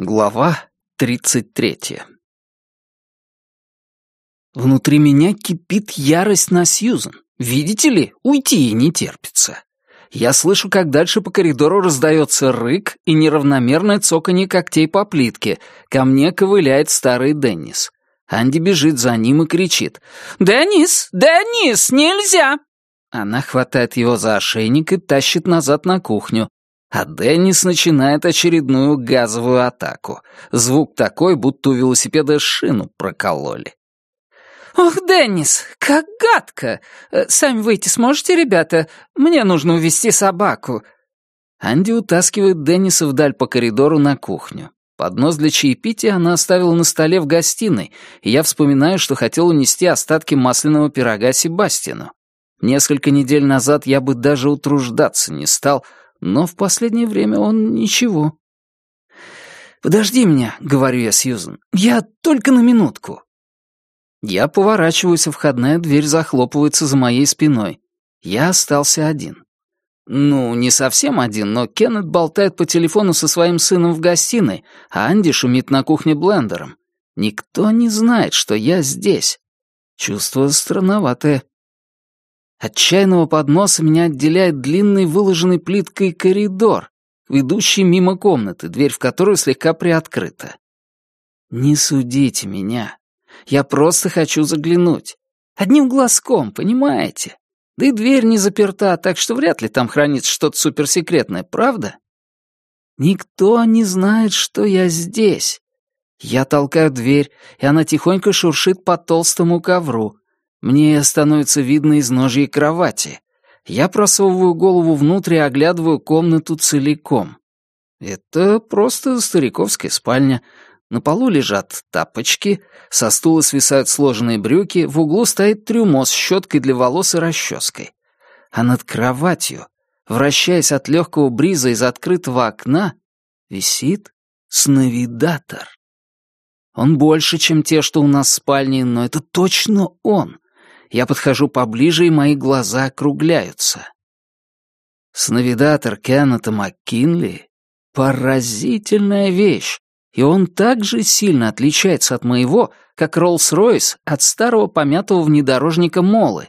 Глава тридцать третья. Внутри меня кипит ярость на Сьюзен. Видите ли, уйти ей не терпится. Я слышу, как дальше по коридору раздается рык и неравномерное цоканье когтей по плитке. Ко мне ковыляет старый Деннис. Анди бежит за ним и кричит. «Деннис! Деннис! Нельзя!» Она хватает его за ошейник и тащит назад на кухню. А Деннис начинает очередную газовую атаку. Звук такой, будто у велосипеда шину прокололи. «Ох, Деннис, как гадко! Э, сами выйти сможете, ребята? Мне нужно увести собаку». Анди утаскивает Денниса вдаль по коридору на кухню. Поднос для чаепития она оставила на столе в гостиной, и я вспоминаю, что хотел унести остатки масляного пирога Себастину. Несколько недель назад я бы даже утруждаться не стал, но в последнее время он ничего. «Подожди меня», — говорю я Сьюзен, — «я только на минутку». Я поворачиваюсь, и входная дверь захлопывается за моей спиной. Я остался один. Ну, не совсем один, но Кеннет болтает по телефону со своим сыном в гостиной, а Анди шумит на кухне блендером. Никто не знает, что я здесь. Чувство странноватое. От чайного подноса меня отделяет длинный выложенный плиткой коридор, ведущий мимо комнаты, дверь в которую слегка приоткрыта. Не судите меня. Я просто хочу заглянуть. Одним глазком, понимаете? Да и дверь не заперта, так что вряд ли там хранится что-то суперсекретное, правда? Никто не знает, что я здесь. Я толкаю дверь, и она тихонько шуршит по толстому ковру. Мне становится видно из ножьей кровати. Я просовываю голову внутрь и оглядываю комнату целиком. Это просто стариковская спальня, на полу лежат тапочки, со стула свисают сложенные брюки, в углу стоит трюмо с щеткой для волос и расческой. А над кроватью, вращаясь от легкого бриза из открытого окна, висит сновидатор. Он больше, чем те, что у нас в спальне, но это точно он. Я подхожу поближе, и мои глаза округляются. Сновидатор Кеннета МакКинли — поразительная вещь и он так же сильно отличается от моего, как Роллс-Ройс от старого помятого внедорожника Молы.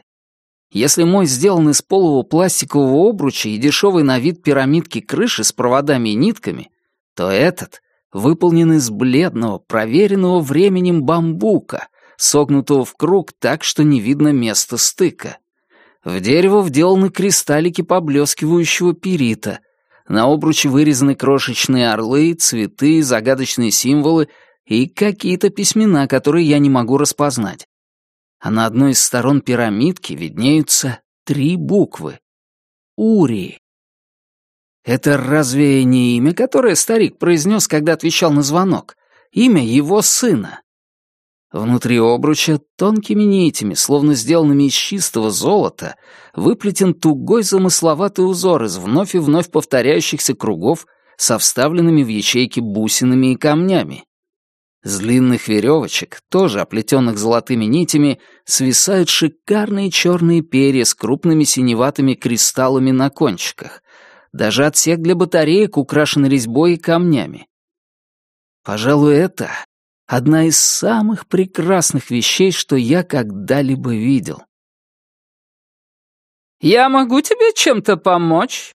Если мой сделан из полого пластикового обруча и дешевый на вид пирамидки крыши с проводами и нитками, то этот выполнен из бледного, проверенного временем бамбука, согнутого в круг так, что не видно места стыка. В дерево вделаны кристаллики поблескивающего перита — на обруче вырезаны крошечные орлы, цветы, загадочные символы и какие-то письмена, которые я не могу распознать. А на одной из сторон пирамидки виднеются три буквы. Ури. Это разве не имя, которое старик произнес, когда отвечал на звонок? Имя его сына. Внутри обруча тонкими нитями, словно сделанными из чистого золота, выплетен тугой замысловатый узор из вновь и вновь повторяющихся кругов со вставленными в ячейки бусинами и камнями. С длинных веревочек, тоже оплетенных золотыми нитями, свисают шикарные черные перья с крупными синеватыми кристаллами на кончиках. Даже отсек для батареек украшен резьбой и камнями. Пожалуй, это одна из самых прекрасных вещей, что я когда-либо видел. «Я могу тебе чем-то помочь?»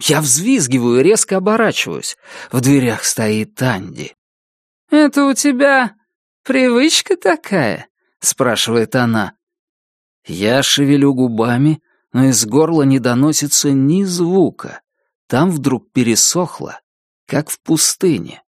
Я взвизгиваю и резко оборачиваюсь. В дверях стоит Анди. «Это у тебя привычка такая?» — спрашивает она. Я шевелю губами, но из горла не доносится ни звука. Там вдруг пересохло, как в пустыне.